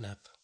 snap